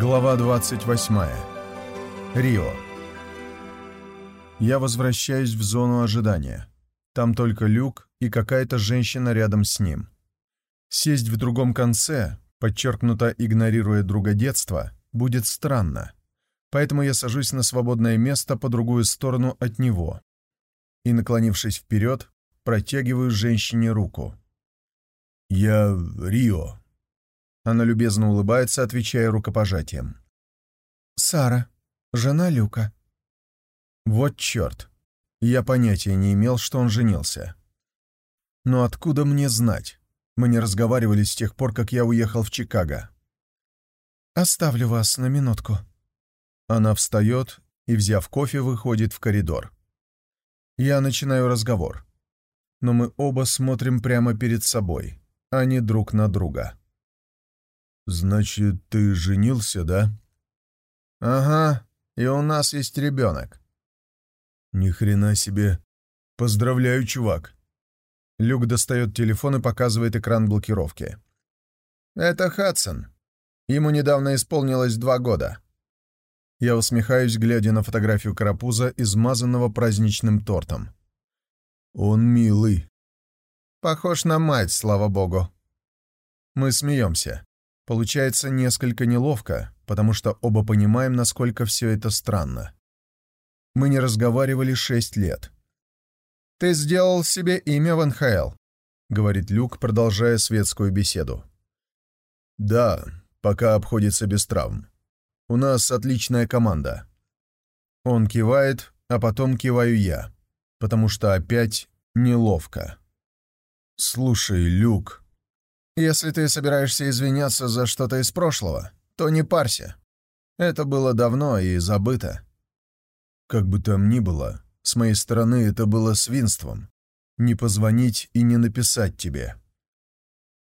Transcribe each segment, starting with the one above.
Глава 28. Рио. Я возвращаюсь в зону ожидания. Там только люк и какая-то женщина рядом с ним. Сесть в другом конце, подчеркнуто игнорируя друга детства, будет странно. Поэтому я сажусь на свободное место по другую сторону от него и, наклонившись вперед, протягиваю женщине руку. «Я Рио», она любезно улыбается, отвечая рукопожатием. «Сара, жена Люка». Вот черт. Я понятия не имел, что он женился. Но откуда мне знать? Мы не разговаривали с тех пор, как я уехал в Чикаго. «Оставлю вас на минутку». Она встает и, взяв кофе, выходит в коридор. Я начинаю разговор. Но мы оба смотрим прямо перед собой, а не друг на друга. «Значит, ты женился, да?» «Ага, и у нас есть ребенок». «Ни хрена себе! Поздравляю, чувак!» Люк достает телефон и показывает экран блокировки. «Это Хадсон. Ему недавно исполнилось два года». Я усмехаюсь, глядя на фотографию карапуза, измазанного праздничным тортом. «Он милый». «Похож на мать, слава богу». Мы смеемся. Получается несколько неловко, потому что оба понимаем, насколько все это странно. Мы не разговаривали шесть лет. «Ты сделал себе имя в НХЛ», — говорит Люк, продолжая светскую беседу. «Да, пока обходится без травм. У нас отличная команда». Он кивает, а потом киваю я, потому что опять неловко. «Слушай, Люк», если ты собираешься извиняться за что-то из прошлого, то не парься. Это было давно и забыто. Как бы там ни было, с моей стороны это было свинством. Не позвонить и не написать тебе.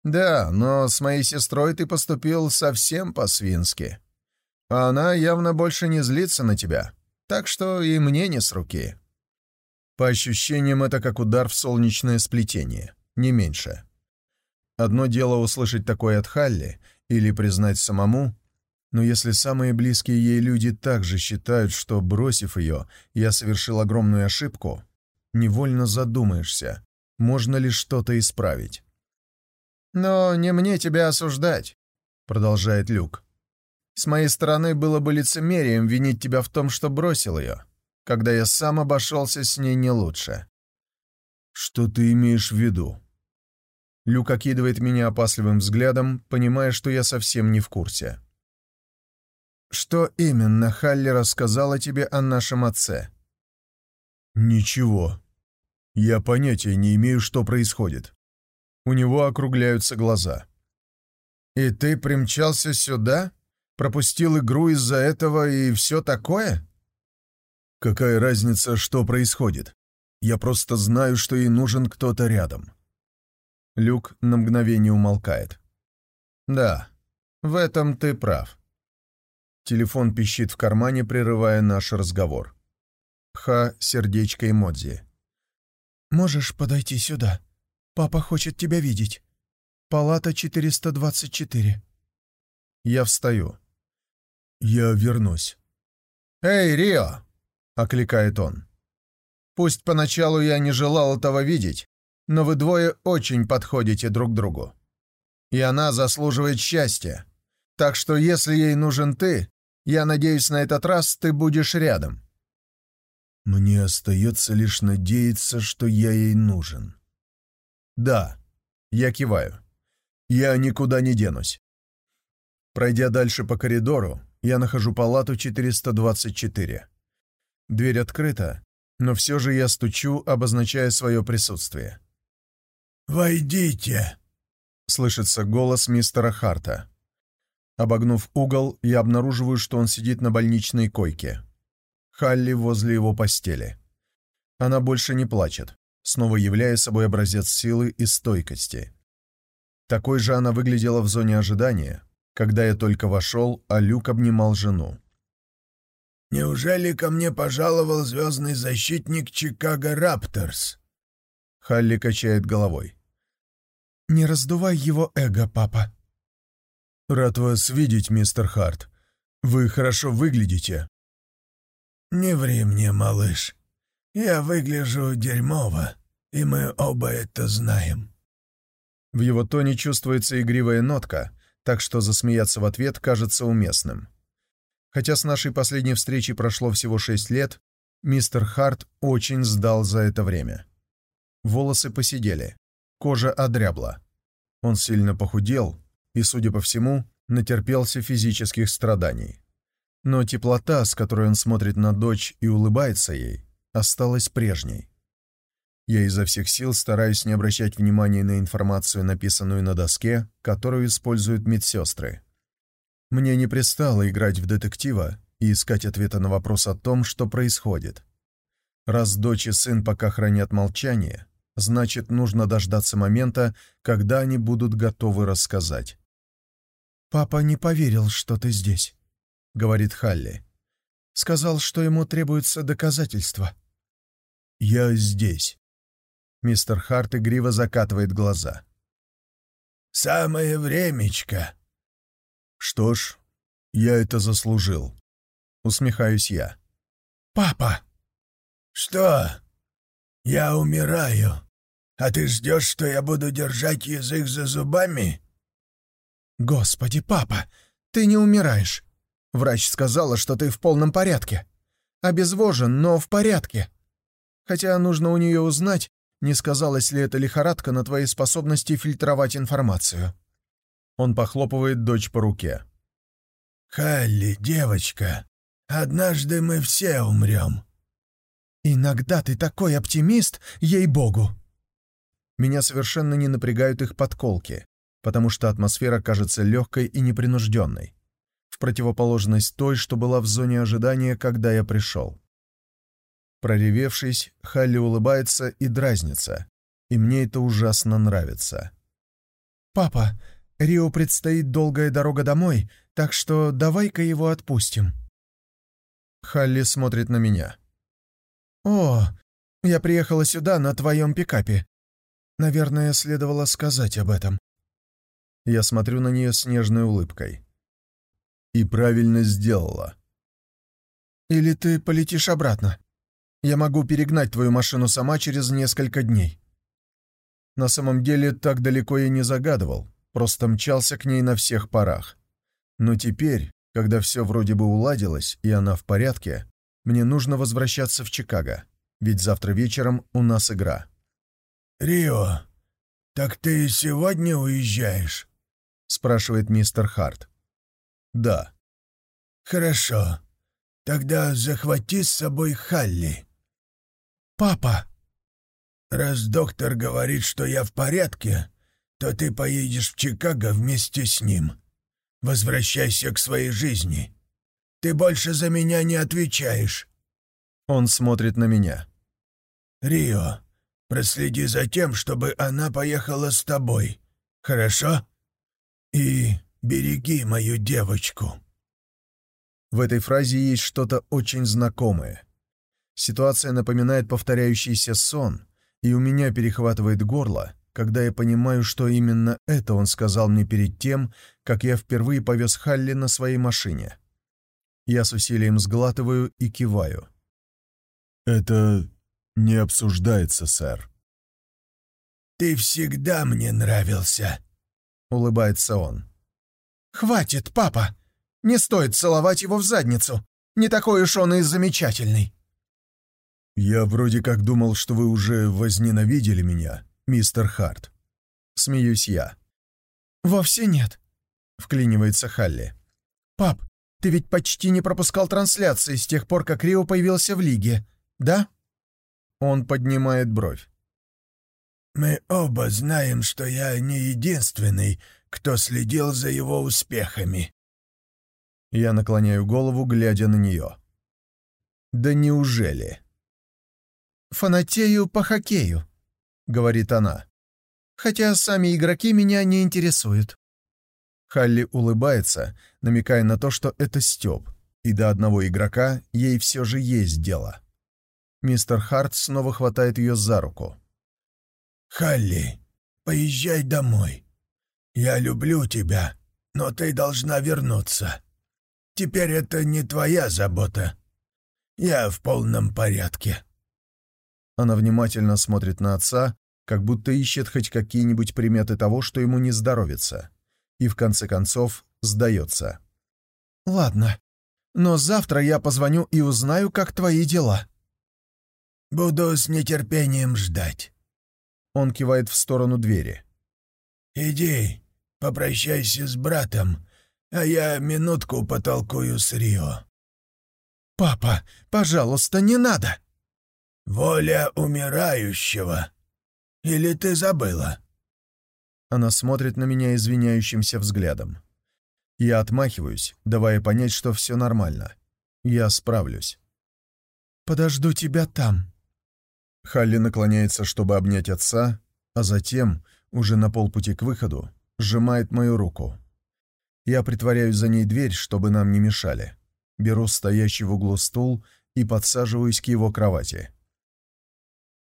Да, но с моей сестрой ты поступил совсем по-свински. А она явно больше не злится на тебя, так что и мне не с руки. По ощущениям, это как удар в солнечное сплетение, не меньше. Одно дело услышать такое от Халли или признать самому, но если самые близкие ей люди также считают, что, бросив ее, я совершил огромную ошибку, невольно задумаешься, можно ли что-то исправить. «Но не мне тебя осуждать», — продолжает Люк. «С моей стороны было бы лицемерием винить тебя в том, что бросил ее, когда я сам обошелся с ней не лучше». «Что ты имеешь в виду?» Люк окидывает меня опасливым взглядом, понимая, что я совсем не в курсе. «Что именно Халли рассказала тебе о нашем отце?» «Ничего. Я понятия не имею, что происходит». У него округляются глаза. «И ты примчался сюда? Пропустил игру из-за этого и все такое?» «Какая разница, что происходит? Я просто знаю, что ей нужен кто-то рядом». Люк на мгновение умолкает. «Да, в этом ты прав». Телефон пищит в кармане, прерывая наш разговор. Ха, сердечко эмодзи. «Можешь подойти сюда? Папа хочет тебя видеть. Палата 424». Я встаю. «Я вернусь». «Эй, Рио!» — окликает он. «Пусть поначалу я не желал этого видеть, но вы двое очень подходите друг другу. И она заслуживает счастья. Так что если ей нужен ты, я надеюсь, на этот раз ты будешь рядом». Мне остается лишь надеяться, что я ей нужен. Да, я киваю. Я никуда не денусь. Пройдя дальше по коридору, я нахожу палату 424. Дверь открыта, но все же я стучу, обозначая свое присутствие. «Войдите!» — слышится голос мистера Харта. Обогнув угол, я обнаруживаю, что он сидит на больничной койке. Халли возле его постели. Она больше не плачет, снова являя собой образец силы и стойкости. Такой же она выглядела в зоне ожидания, когда я только вошел, а Люк обнимал жену. «Неужели ко мне пожаловал звездный защитник Чикаго Рапторс?» Халли качает головой. «Не раздувай его эго, папа». «Рад вас видеть, мистер Харт. «Вы хорошо выглядите». «Не ври мне, малыш. Я выгляжу дерьмово, и мы оба это знаем». В его тоне чувствуется игривая нотка, так что засмеяться в ответ кажется уместным. Хотя с нашей последней встречи прошло всего шесть лет, мистер Харт очень сдал за это время. Волосы посидели, кожа одрябла. Он сильно похудел и, судя по всему, натерпелся физических страданий. Но теплота, с которой он смотрит на дочь и улыбается ей, осталась прежней. Я изо всех сил стараюсь не обращать внимания на информацию, написанную на доске, которую используют медсестры. Мне не пристало играть в детектива и искать ответа на вопрос о том, что происходит. Раз дочь и сын пока хранят молчание, значит, нужно дождаться момента, когда они будут готовы рассказать. «Папа не поверил, что ты здесь», — говорит Халли. «Сказал, что ему требуются доказательства». «Я здесь». Мистер Харт игриво закатывает глаза. «Самое времечко». «Что ж, я это заслужил». Усмехаюсь я. «Папа!» «Что? Я умираю, а ты ждешь, что я буду держать язык за зубами?» «Господи, папа, ты не умираешь. Врач сказала, что ты в полном порядке. Обезвожен, но в порядке. Хотя нужно у нее узнать, не сказалась ли это лихорадка на твоей способности фильтровать информацию». Он похлопывает дочь по руке. «Халли, девочка, однажды мы все умрем». «Иногда ты такой оптимист, ей-богу!» Меня совершенно не напрягают их подколки, потому что атмосфера кажется легкой и непринужденной, в противоположность той, что была в зоне ожидания, когда я пришел. Проревевшись, Халли улыбается и дразнится, и мне это ужасно нравится. «Папа, Рио предстоит долгая дорога домой, так что давай-ка его отпустим». Халли смотрит на меня. «О, я приехала сюда на твоем пикапе. Наверное, следовало сказать об этом». Я смотрю на нее с нежной улыбкой. «И правильно сделала». «Или ты полетишь обратно? Я могу перегнать твою машину сама через несколько дней». На самом деле, так далеко я не загадывал, просто мчался к ней на всех парах. Но теперь, когда все вроде бы уладилось и она в порядке, мне нужно возвращаться в Чикаго, ведь завтра вечером у нас игра. «Рио, так ты сегодня уезжаешь?» — спрашивает мистер Харт. «Да». «Хорошо. Тогда захвати с собой Халли». «Папа!» «Раз доктор говорит, что я в порядке, то ты поедешь в Чикаго вместе с ним. Возвращайся к своей жизни. Ты больше за меня не отвечаешь». Он смотрит на меня. «Рио, проследи за тем, чтобы она поехала с тобой, хорошо? И береги мою девочку». В этой фразе есть что-то очень знакомое. Ситуация напоминает повторяющийся сон, и у меня перехватывает горло, когда я понимаю, что именно это он сказал мне перед тем, как я впервые повез Халли на своей машине. Я с усилием сглатываю и киваю. «Это не обсуждается, сэр». «Ты всегда мне нравился», — улыбается он. «Хватит, папа! Не стоит целовать его в задницу. Не такой уж он и замечательный». «Я вроде как думал, что вы уже возненавидели меня, мистер Харт». Смеюсь я. «Вовсе нет», — вклинивается Халли. «Пап, ты ведь почти не пропускал трансляции с тех пор, как Рио появился в лиге, да?» Он поднимает бровь. «Мы оба знаем, что я не единственный, кто следил за его успехами». Я наклоняю голову, глядя на нее. «Да неужели?» «Фанатею по хоккею», — говорит она. «Хотя сами игроки меня не интересуют». Халли улыбается, намекая на то, что это Степ, и до одного игрока ей все же есть дело. Мистер Харт снова хватает ее за руку. «Халли, поезжай домой. Я люблю тебя, но ты должна вернуться». Теперь это не твоя забота. Я в полном порядке». Она внимательно смотрит на отца, как будто ищет хоть какие-нибудь приметы того, что ему не здоровится, и в конце концов сдается. «Ладно, но завтра я позвоню и узнаю, как твои дела». «Буду с нетерпением ждать». Он кивает в сторону двери. «Иди, попрощайся с братом, а я минутку потолкую с Рио». «Папа, пожалуйста, не надо!» «Воля умирающего. Или ты забыла?» Она смотрит на меня извиняющимся взглядом. Я отмахиваюсь, давая понять, что все нормально. Я справлюсь. «Подожду тебя там». Халли наклоняется, чтобы обнять отца, а затем, уже на полпути к выходу, сжимает мою руку. Я притворяюсь за ней дверь, чтобы нам не мешали. Беру стоящий в углу стул и подсаживаюсь к его кровати.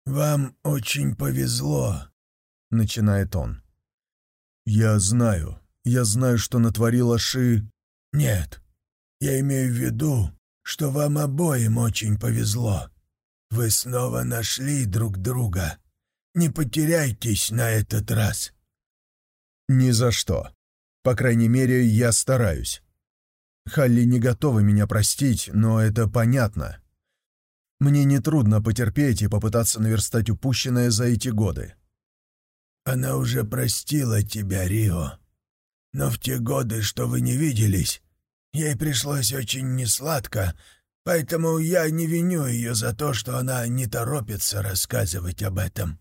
«Вам очень повезло», — начинает он. «Я знаю. Я знаю, что натворила Ши...» «Нет. Я имею в виду, что вам обоим очень повезло. Вы снова нашли друг друга. Не потеряйтесь на этот раз». «Ни за что. По крайней мере, я стараюсь. Халли не готова меня простить, но это понятно. Мне нетрудно потерпеть и попытаться наверстать упущенное за эти годы. Она уже простила тебя, Рио. Но в те годы, что вы не виделись, ей пришлось очень несладко, поэтому я не виню ее за то, что она не торопится рассказывать об этом.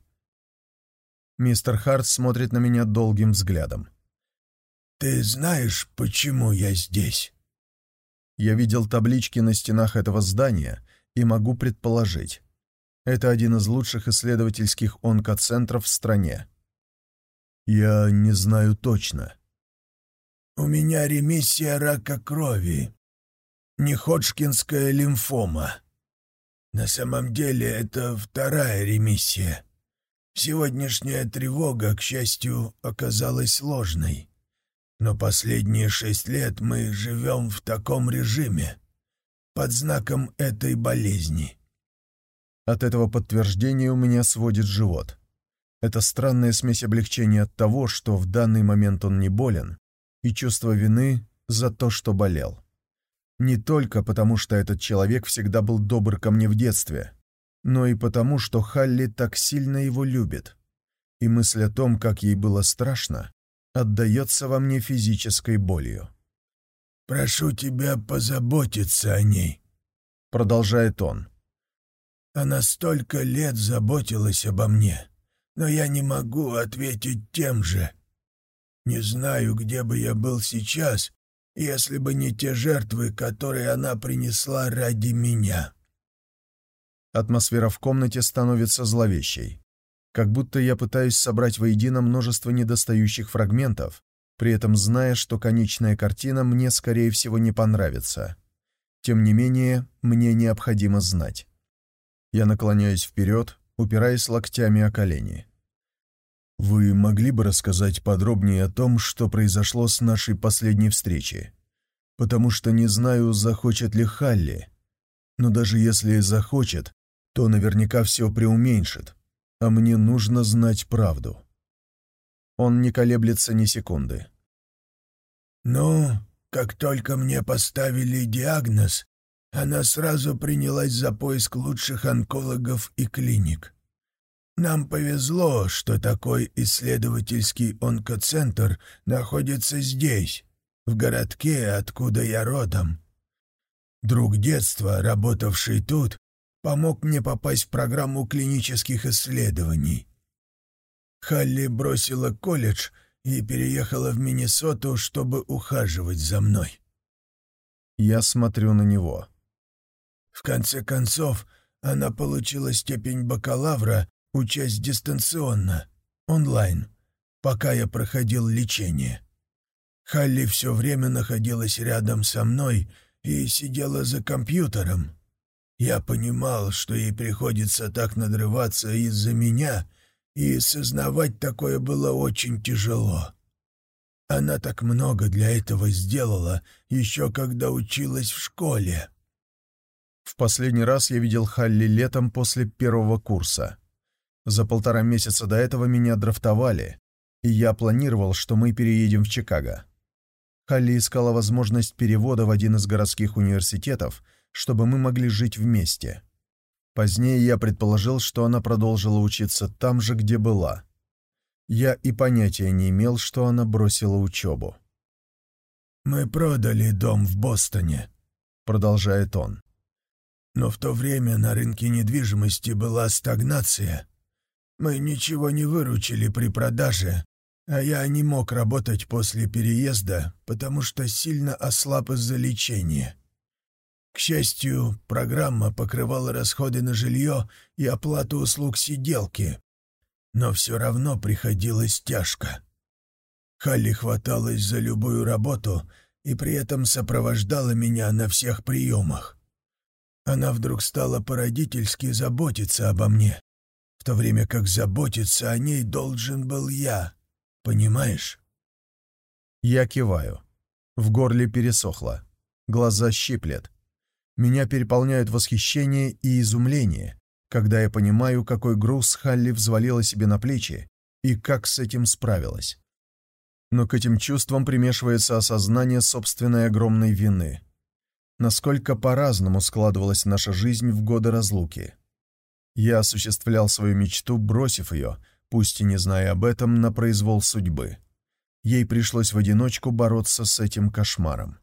Мистер Харт смотрит на меня долгим взглядом. «Ты знаешь, почему я здесь?» Я видел таблички на стенах этого здания и могу предположить. Это один из лучших исследовательских онкоцентров в стране. Я не знаю точно. «У меня ремиссия рака крови. Неходжкинская лимфома. На самом деле это вторая ремиссия. Сегодняшняя тревога, к счастью, оказалась ложной. Но последние шесть лет мы живем в таком режиме, под знаком этой болезни. От этого подтверждения у меня сводит живот. Это странная смесь облегчения от того, что в данный момент он не болен, и чувство вины за то, что болел. Не только потому, что этот человек всегда был добр ко мне в детстве, но и потому, что Халли так сильно его любит. И мысль о том, как ей было страшно, отдается во мне физической болью. «Прошу тебя позаботиться о ней», — продолжает он. «Она столько лет заботилась обо мне, но я не могу ответить тем же. Не знаю, где бы я был сейчас, если бы не те жертвы, которые она принесла ради меня». Атмосфера в комнате становится зловещей как будто я пытаюсь собрать воедино множество недостающих фрагментов, при этом зная, что конечная картина мне, скорее всего, не понравится. Тем не менее, мне необходимо знать. Я наклоняюсь вперед, упираясь локтями о колени. «Вы могли бы рассказать подробнее о том, что произошло с нашей последней встречи? Потому что не знаю, захочет ли Халли. Но даже если захочет, то наверняка все преуменьшит, а мне нужно знать правду. Он не колеблется ни секунды. «Ну, как только мне поставили диагноз, она сразу принялась за поиск лучших онкологов и клиник. Нам повезло, что такой исследовательский онкоцентр находится здесь, в городке, откуда я родом. Друг детства, работавший тут, помог мне попасть в программу клинических исследований. Халли бросила колледж и переехала в Миннесоту, чтобы ухаживать за мной. Я смотрю на него. В конце концов, она получила степень бакалавра, учась дистанционно, онлайн, пока я проходил лечение. Халли все время находилась рядом со мной и сидела за компьютером, я понимал, что ей приходится так надрываться из-за меня, и сознавать такое было очень тяжело. Она так много для этого сделала, еще когда училась в школе». В последний раз я видел Халли летом после первого курса. За полтора месяца до этого меня драфтовали, и я планировал, что мы переедем в Чикаго. Халли искала возможность перевода в один из городских университетов, чтобы мы могли жить вместе. Позднее я предположил, что она продолжила учиться там же, где была. Я и понятия не имел, что она бросила учебу. «Мы продали дом в Бостоне», — продолжает он. «Но в то время на рынке недвижимости была стагнация. Мы ничего не выручили при продаже, а я не мог работать после переезда, потому что сильно ослаб из-за лечения. К счастью, программа покрывала расходы на жилье и оплату услуг сиделки, но все равно приходилось тяжко. Халли хваталась за любую работу и при этом сопровождала меня на всех приемах. Она вдруг стала породительски заботиться обо мне, в то время как заботиться о ней должен был я. Понимаешь? Я киваю. В горле пересохло. Глаза щиплет. Меня переполняют восхищение и изумление, когда я понимаю, какой груз Халли взвалила себе на плечи и как с этим справилась. Но к этим чувствам примешивается осознание собственной огромной вины. Насколько по-разному складывалась наша жизнь в годы разлуки. Я осуществлял свою мечту, бросив ее — пусть и не зная об этом, на произвол судьбы. Ей пришлось в одиночку бороться с этим кошмаром.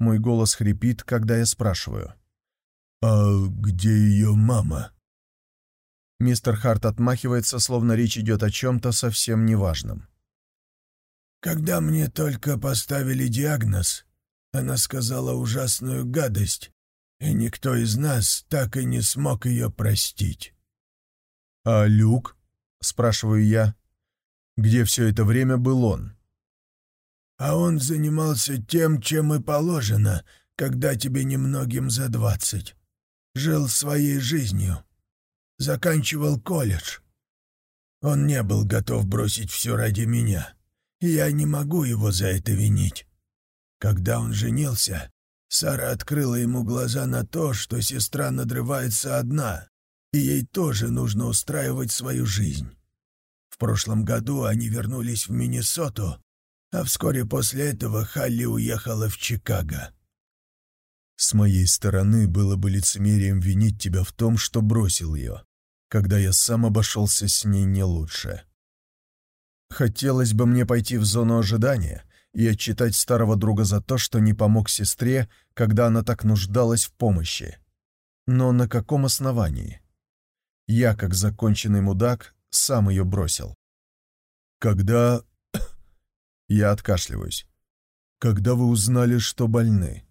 Мой голос хрипит, когда я спрашиваю. «А где ее мама?» Мистер Харт отмахивается, словно речь идет о чем-то совсем неважном. «Когда мне только поставили диагноз, она сказала ужасную гадость, и никто из нас так и не смог ее простить». «А Люк?» — спрашиваю я. «Где все это время был он?» «А он занимался тем, чем и положено, когда тебе немногим за двадцать. Жил своей жизнью. Заканчивал колледж. Он не был готов бросить все ради меня, и я не могу его за это винить. Когда он женился, Сара открыла ему глаза на то, что сестра надрывается одна, и ей тоже нужно устраивать свою жизнь. В прошлом году они вернулись в Миннесоту, а вскоре после этого Халли уехала в Чикаго. С моей стороны было бы лицемерием винить тебя в том, что бросил ее, когда я сам обошелся с ней не лучше. Хотелось бы мне пойти в зону ожидания и отчитать старого друга за то, что не помог сестре, когда она так нуждалась в помощи. Но на каком основании? Я, как законченный мудак, сам ее бросил. Когда... Я откашливаюсь. Когда вы узнали, что больны?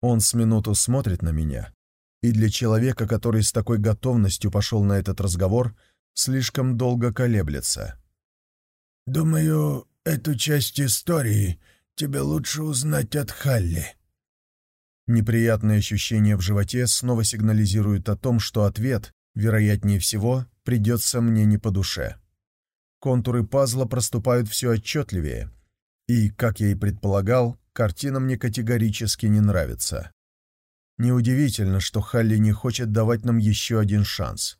Он с минуту смотрит на меня, и для человека, который с такой готовностью пошел на этот разговор, слишком долго колеблется. «Думаю, эту часть истории тебе лучше узнать от Халли». Неприятные ощущения в животе снова сигнализируют о том, что ответ, вероятнее всего, придется мне не по душе. Контуры пазла проступают все отчетливее, и, как я и предполагал, картина мне категорически не нравится. Неудивительно, что Халли не хочет давать нам еще один шанс.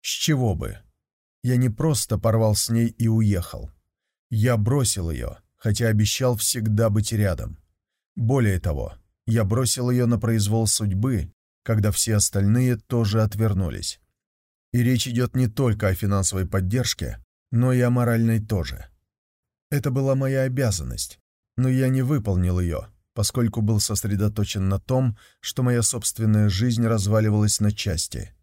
С чего бы? Я не просто порвал с ней и уехал. Я бросил ее, хотя обещал всегда быть рядом. Более того, я бросил ее на произвол судьбы, когда все остальные тоже отвернулись. И речь идет не только о финансовой поддержке, но и о моральной тоже. Это была моя обязанность, но я не выполнил ее, поскольку был сосредоточен на том, что моя собственная жизнь разваливалась на части.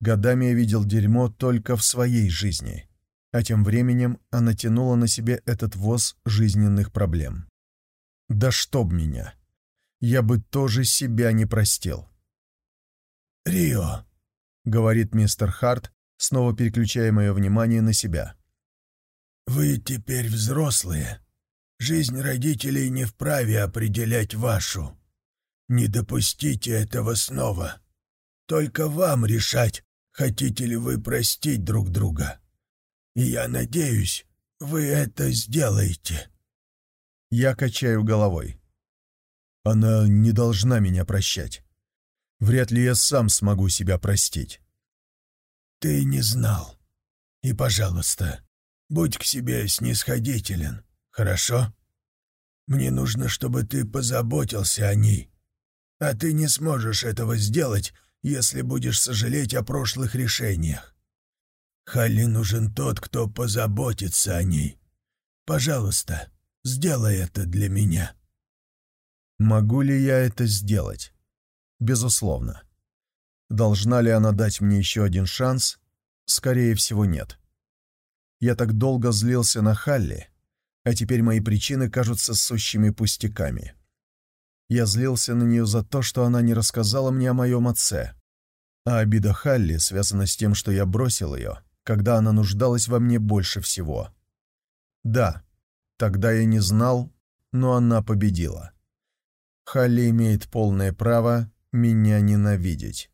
Годами я видел дерьмо только в своей жизни, а тем временем она тянула на себе этот воз жизненных проблем. Да чтоб меня! Я бы тоже себя не простил. «Рио», — говорит мистер Харт, снова переключая мое внимание на себя. «Вы теперь взрослые. Жизнь родителей не вправе определять вашу. Не допустите этого снова. Только вам решать, хотите ли вы простить друг друга. Я надеюсь, вы это сделаете?» Я качаю головой. Она не должна меня прощать. Вряд ли я сам смогу себя простить. «Ты не знал. И, пожалуйста, будь к себе снисходителен, хорошо? Мне нужно, чтобы ты позаботился о ней. А ты не сможешь этого сделать, если будешь сожалеть о прошлых решениях. Халли нужен тот, кто позаботится о ней. Пожалуйста, сделай это для меня». Могу ли я это сделать? Безусловно. Должна ли она дать мне еще один шанс? Скорее всего, нет. Я так долго злился на Халли, а теперь мои причины кажутся сущими пустяками. Я злился на нее за то, что она не рассказала мне о моем отце, а обида Халли связана с тем, что я бросил ее, когда она нуждалась во мне больше всего. Да, тогда я не знал, но она победила. Халли имеет полное право меня ненавидеть.